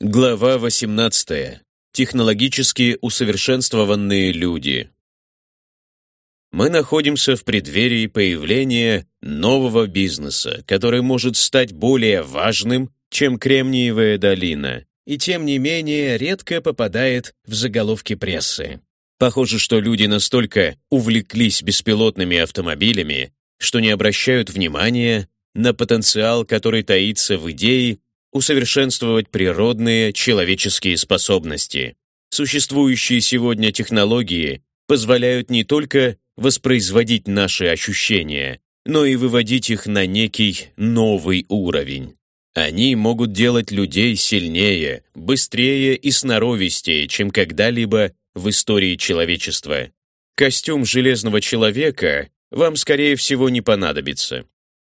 Глава 18. Технологически усовершенствованные люди. Мы находимся в преддверии появления нового бизнеса, который может стать более важным, чем Кремниевая долина, и тем не менее редко попадает в заголовки прессы. Похоже, что люди настолько увлеклись беспилотными автомобилями, что не обращают внимания на потенциал, который таится в идее усовершенствовать природные человеческие способности. Существующие сегодня технологии позволяют не только воспроизводить наши ощущения, но и выводить их на некий новый уровень. Они могут делать людей сильнее, быстрее и сноровистее, чем когда-либо в истории человечества. Костюм Железного Человека вам, скорее всего, не понадобится.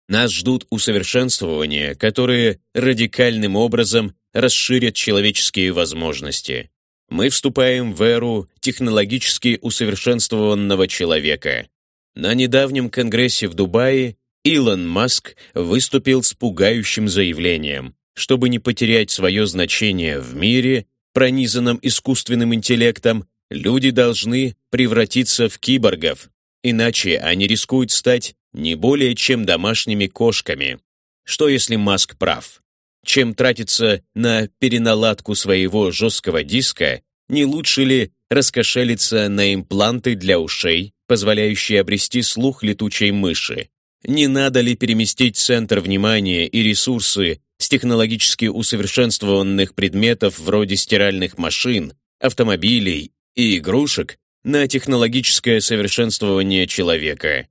Нас ждут усовершенствования, которые радикальным образом расширят человеческие возможности. Мы вступаем в эру технологически усовершенствованного человека. На недавнем конгрессе в Дубае Илон Маск выступил с пугающим заявлением, чтобы не потерять свое значение в мире, пронизанном искусственным интеллектом, люди должны превратиться в киборгов, иначе они рискуют стать не более чем домашними кошками. Что если Маск прав? Чем тратиться на переналадку своего жесткого диска, не лучше ли раскошелиться на импланты для ушей, позволяющие обрести слух летучей мыши? Не надо ли переместить центр внимания и ресурсы с технологически усовершенствованных предметов вроде стиральных машин, автомобилей и игрушек на технологическое совершенствование человека?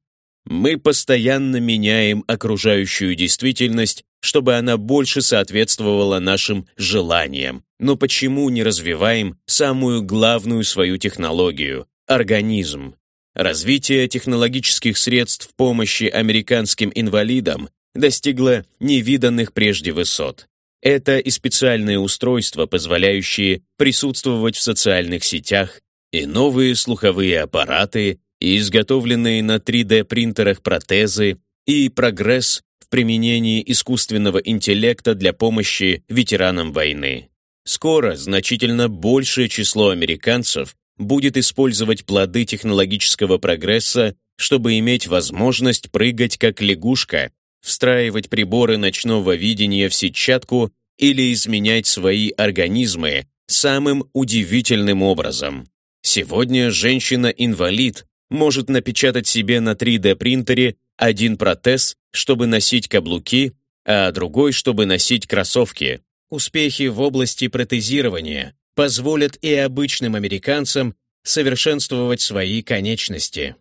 Мы постоянно меняем окружающую действительность, чтобы она больше соответствовала нашим желаниям. Но почему не развиваем самую главную свою технологию – организм? Развитие технологических средств помощи американским инвалидам достигло невиданных прежде высот. Это и специальные устройства, позволяющие присутствовать в социальных сетях, и новые слуховые аппараты, изготовленные на 3D-принтерах протезы, и прогресс в применении искусственного интеллекта для помощи ветеранам войны. Скоро значительно большее число американцев будет использовать плоды технологического прогресса, чтобы иметь возможность прыгать как лягушка, встраивать приборы ночного видения в сетчатку или изменять свои организмы самым удивительным образом. Сегодня женщина-инвалид может напечатать себе на 3D-принтере один протез, чтобы носить каблуки, а другой, чтобы носить кроссовки. Успехи в области протезирования позволят и обычным американцам совершенствовать свои конечности.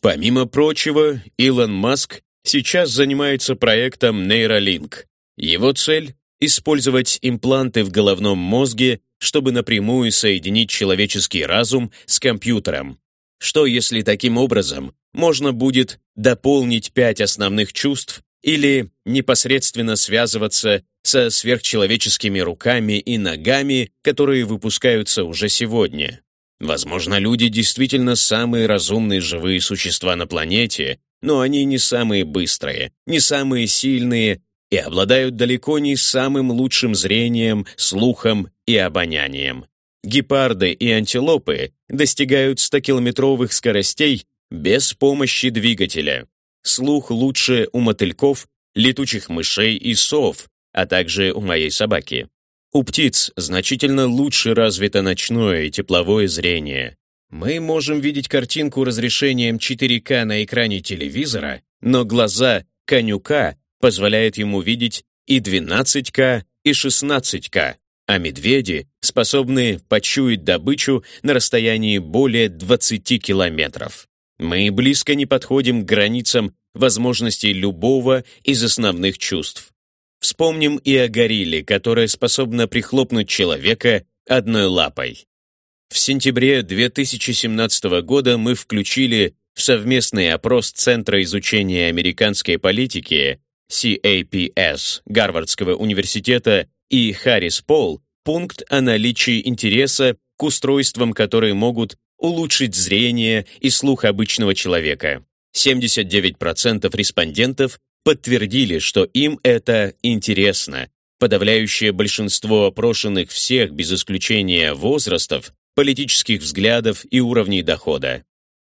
Помимо прочего, Илон Маск сейчас занимается проектом Neuralink. Его цель — использовать импланты в головном мозге, чтобы напрямую соединить человеческий разум с компьютером. Что если таким образом можно будет дополнить пять основных чувств или непосредственно связываться со сверхчеловеческими руками и ногами, которые выпускаются уже сегодня? Возможно, люди действительно самые разумные живые существа на планете, но они не самые быстрые, не самые сильные и обладают далеко не самым лучшим зрением, слухом и обонянием. Гепарды и антилопы достигают 100-километровых скоростей без помощи двигателя. Слух лучше у мотыльков, летучих мышей и сов, а также у моей собаки. У птиц значительно лучше развито ночное и тепловое зрение. Мы можем видеть картинку разрешением 4К на экране телевизора, но глаза конюка позволяют ему видеть и 12К, и 16К а медведи способны почуять добычу на расстоянии более 20 километров. Мы близко не подходим к границам возможностей любого из основных чувств. Вспомним и о горилле, которая способна прихлопнуть человека одной лапой. В сентябре 2017 года мы включили в совместный опрос Центра изучения американской политики CAPS Гарвардского университета и Харрис Пол пункт о наличии интереса к устройствам, которые могут улучшить зрение и слух обычного человека. 79% респондентов подтвердили, что им это интересно, Подавляющее большинство опрошенных всех, без исключения возрастов, политических взглядов и уровней дохода.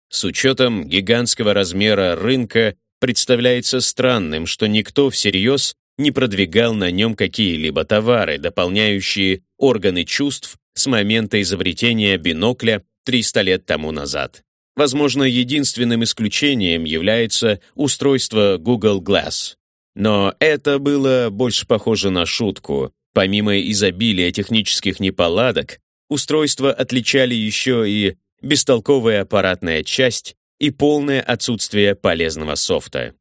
С учетом гигантского размера рынка представляется странным, что никто всерьез не продвигал на нем какие-либо товары, дополняющие органы чувств с момента изобретения бинокля 300 лет тому назад. Возможно, единственным исключением является устройство Google Glass. Но это было больше похоже на шутку. Помимо изобилия технических неполадок, устройства отличали еще и бестолковая аппаратная часть и полное отсутствие полезного софта.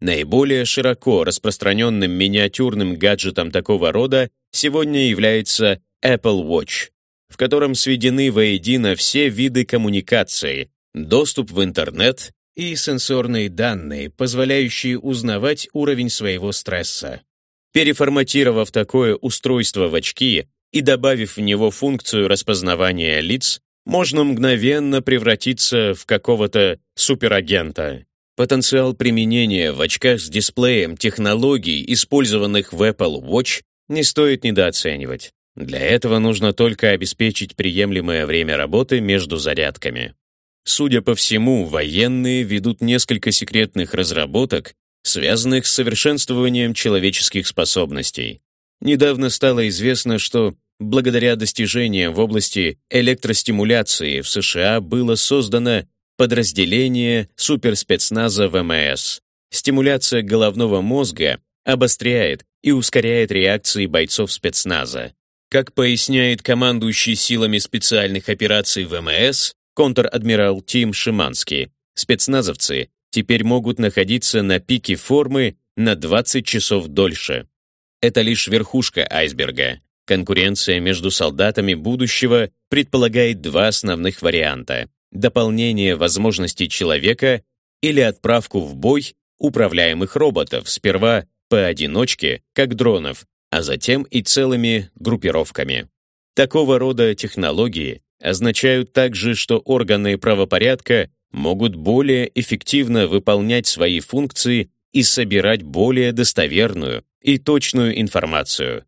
Наиболее широко распространенным миниатюрным гаджетом такого рода сегодня является Apple Watch, в котором сведены воедино все виды коммуникации, доступ в интернет и сенсорные данные, позволяющие узнавать уровень своего стресса. Переформатировав такое устройство в очки и добавив в него функцию распознавания лиц, можно мгновенно превратиться в какого-то суперагента. Потенциал применения в очках с дисплеем технологий, использованных в Apple Watch, не стоит недооценивать. Для этого нужно только обеспечить приемлемое время работы между зарядками. Судя по всему, военные ведут несколько секретных разработок, связанных с совершенствованием человеческих способностей. Недавно стало известно, что благодаря достижениям в области электростимуляции в США было создано подразделение суперспецназа ВМС. Стимуляция головного мозга обостряет и ускоряет реакции бойцов спецназа. Как поясняет командующий силами специальных операций ВМС, контр-адмирал Тим Шиманский, спецназовцы теперь могут находиться на пике формы на 20 часов дольше. Это лишь верхушка айсберга. Конкуренция между солдатами будущего предполагает два основных варианта дополнение возможностей человека или отправку в бой управляемых роботов, сперва поодиночке, как дронов, а затем и целыми группировками. Такого рода технологии означают также, что органы правопорядка могут более эффективно выполнять свои функции и собирать более достоверную и точную информацию.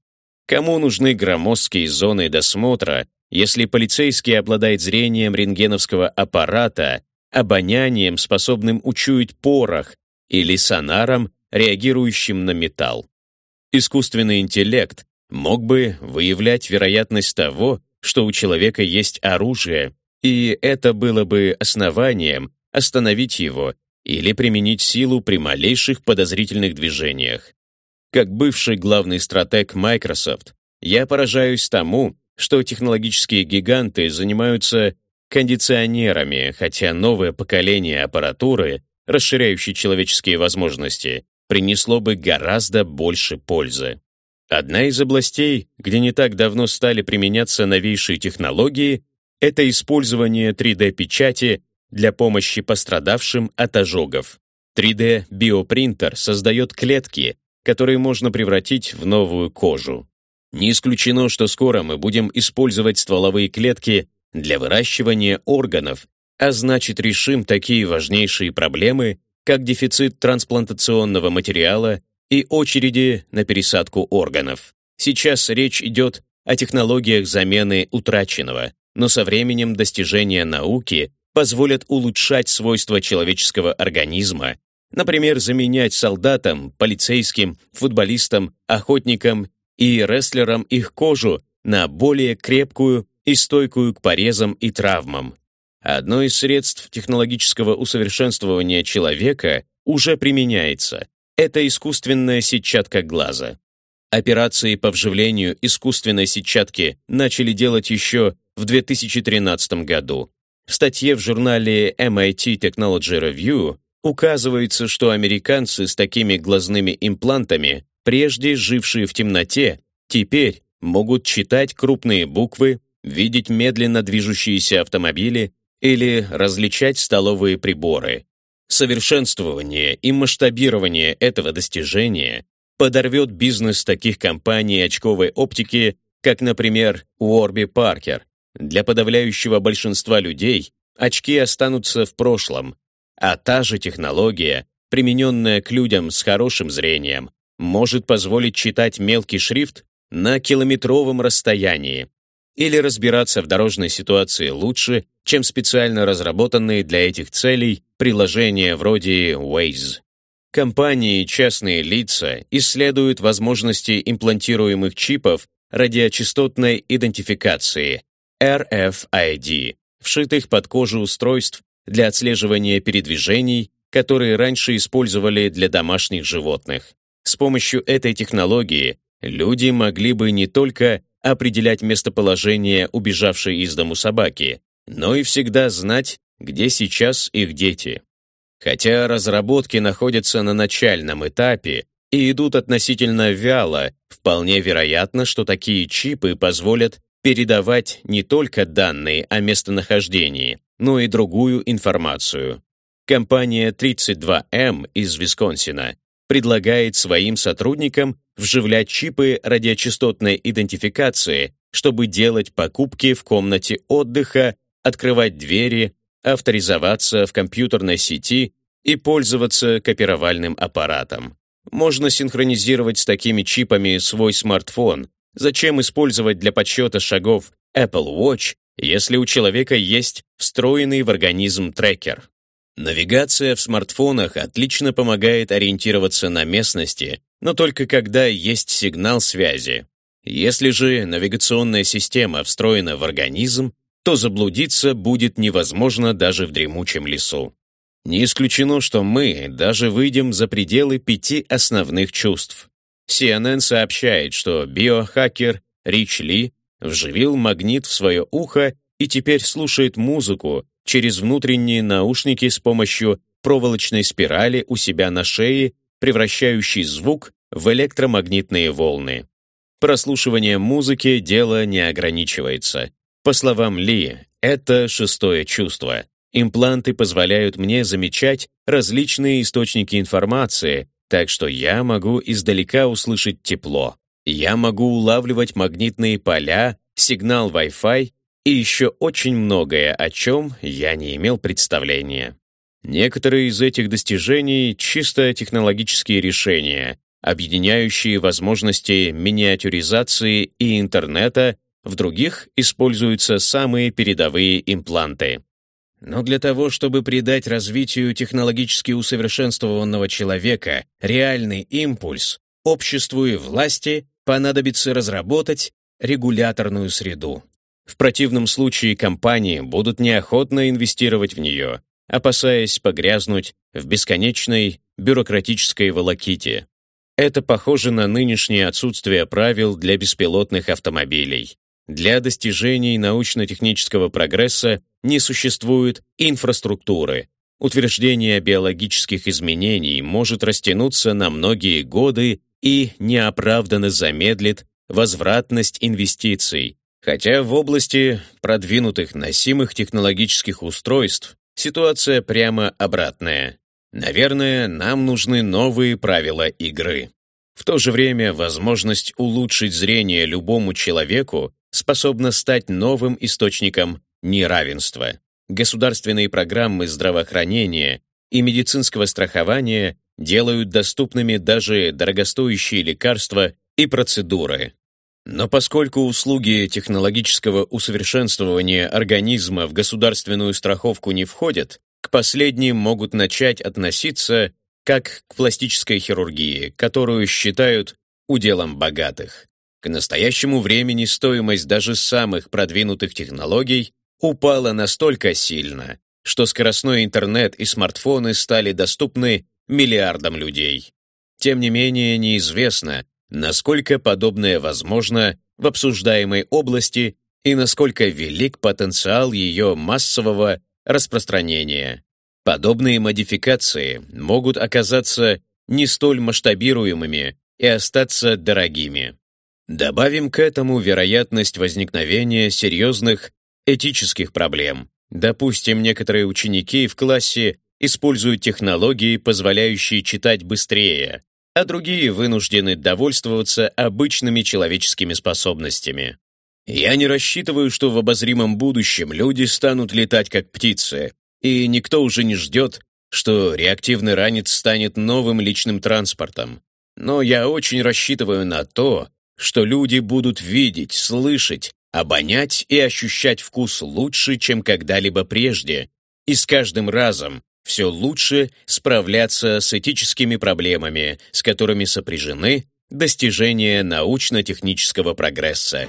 Кому нужны громоздкие зоны досмотра если полицейский обладает зрением рентгеновского аппарата, обонянием, способным учуять порох, или сонаром, реагирующим на металл. Искусственный интеллект мог бы выявлять вероятность того, что у человека есть оружие, и это было бы основанием остановить его или применить силу при малейших подозрительных движениях. Как бывший главный стратег Microsoft, я поражаюсь тому, что технологические гиганты занимаются кондиционерами, хотя новое поколение аппаратуры, расширяющей человеческие возможности, принесло бы гораздо больше пользы. Одна из областей, где не так давно стали применяться новейшие технологии, это использование 3D-печати для помощи пострадавшим от ожогов. 3D-биопринтер создает клетки, которые можно превратить в новую кожу. Не исключено, что скоро мы будем использовать стволовые клетки для выращивания органов, а значит решим такие важнейшие проблемы, как дефицит трансплантационного материала и очереди на пересадку органов. Сейчас речь идет о технологиях замены утраченного, но со временем достижения науки позволят улучшать свойства человеческого организма, например, заменять солдатам, полицейским, футболистам, охотникам и рестлерам их кожу на более крепкую и стойкую к порезам и травмам. Одно из средств технологического усовершенствования человека уже применяется. Это искусственная сетчатка глаза. Операции по вживлению искусственной сетчатки начали делать еще в 2013 году. В статье в журнале MIT Technology Review указывается, что американцы с такими глазными имплантами прежде жившие в темноте, теперь могут читать крупные буквы, видеть медленно движущиеся автомобили или различать столовые приборы. Совершенствование и масштабирование этого достижения подорвет бизнес таких компаний очковой оптики, как, например, Warby Parker. Для подавляющего большинства людей очки останутся в прошлом, а та же технология, примененная к людям с хорошим зрением, может позволить читать мелкий шрифт на километровом расстоянии или разбираться в дорожной ситуации лучше, чем специально разработанные для этих целей приложения вроде Waze. Компании и частные лица исследуют возможности имплантируемых чипов радиочастотной идентификации RFID, вшитых под кожу устройств для отслеживания передвижений, которые раньше использовали для домашних животных. С помощью этой технологии люди могли бы не только определять местоположение убежавшей из дому собаки, но и всегда знать, где сейчас их дети. Хотя разработки находятся на начальном этапе и идут относительно вяло, вполне вероятно, что такие чипы позволят передавать не только данные о местонахождении, но и другую информацию. Компания 32M из Висконсина предлагает своим сотрудникам вживлять чипы радиочастотной идентификации, чтобы делать покупки в комнате отдыха, открывать двери, авторизоваться в компьютерной сети и пользоваться копировальным аппаратом. Можно синхронизировать с такими чипами свой смартфон. Зачем использовать для подсчета шагов Apple Watch, если у человека есть встроенный в организм трекер? Навигация в смартфонах отлично помогает ориентироваться на местности, но только когда есть сигнал связи. Если же навигационная система встроена в организм, то заблудиться будет невозможно даже в дремучем лесу. Не исключено, что мы даже выйдем за пределы пяти основных чувств. CNN сообщает, что биохакер Рич Ли вживил магнит в свое ухо и теперь слушает музыку через внутренние наушники с помощью проволочной спирали у себя на шее, превращающей звук в электромагнитные волны. Прослушивание музыки дело не ограничивается. По словам Ли, это шестое чувство. Импланты позволяют мне замечать различные источники информации, так что я могу издалека услышать тепло. Я могу улавливать магнитные поля, сигнал Wi-Fi и еще очень многое, о чем я не имел представления. Некоторые из этих достижений — чисто технологические решения, объединяющие возможности миниатюризации и интернета в других используются самые передовые импланты. Но для того, чтобы придать развитию технологически усовершенствованного человека реальный импульс, обществу и власти понадобится разработать регуляторную среду. В противном случае компании будут неохотно инвестировать в нее, опасаясь погрязнуть в бесконечной бюрократической волоките. Это похоже на нынешнее отсутствие правил для беспилотных автомобилей. Для достижений научно-технического прогресса не существует инфраструктуры. Утверждение биологических изменений может растянуться на многие годы и неоправданно замедлит возвратность инвестиций, хотя в области продвинутых носимых технологических устройств ситуация прямо обратная. Наверное, нам нужны новые правила игры. В то же время возможность улучшить зрение любому человеку способна стать новым источником неравенства. Государственные программы здравоохранения и медицинского страхования делают доступными даже дорогостоящие лекарства и процедуры. Но поскольку услуги технологического усовершенствования организма в государственную страховку не входят, к последним могут начать относиться как к пластической хирургии, которую считают уделом богатых. К настоящему времени стоимость даже самых продвинутых технологий упала настолько сильно, что скоростной интернет и смартфоны стали доступны миллиардам людей. Тем не менее, неизвестно, насколько подобное возможно в обсуждаемой области и насколько велик потенциал ее массового распространения. Подобные модификации могут оказаться не столь масштабируемыми и остаться дорогими. Добавим к этому вероятность возникновения серьезных этических проблем. Допустим, некоторые ученики в классе используют технологии, позволяющие читать быстрее, а другие вынуждены довольствоваться обычными человеческими способностями. Я не рассчитываю, что в обозримом будущем люди станут летать как птицы, и никто уже не ждет, что реактивный ранец станет новым личным транспортом. Но я очень рассчитываю на то, что люди будут видеть, слышать, обонять и ощущать вкус лучше, чем когда-либо прежде, и с каждым разом все лучше справляться с этическими проблемами, с которыми сопряжены достижения научно-технического прогресса.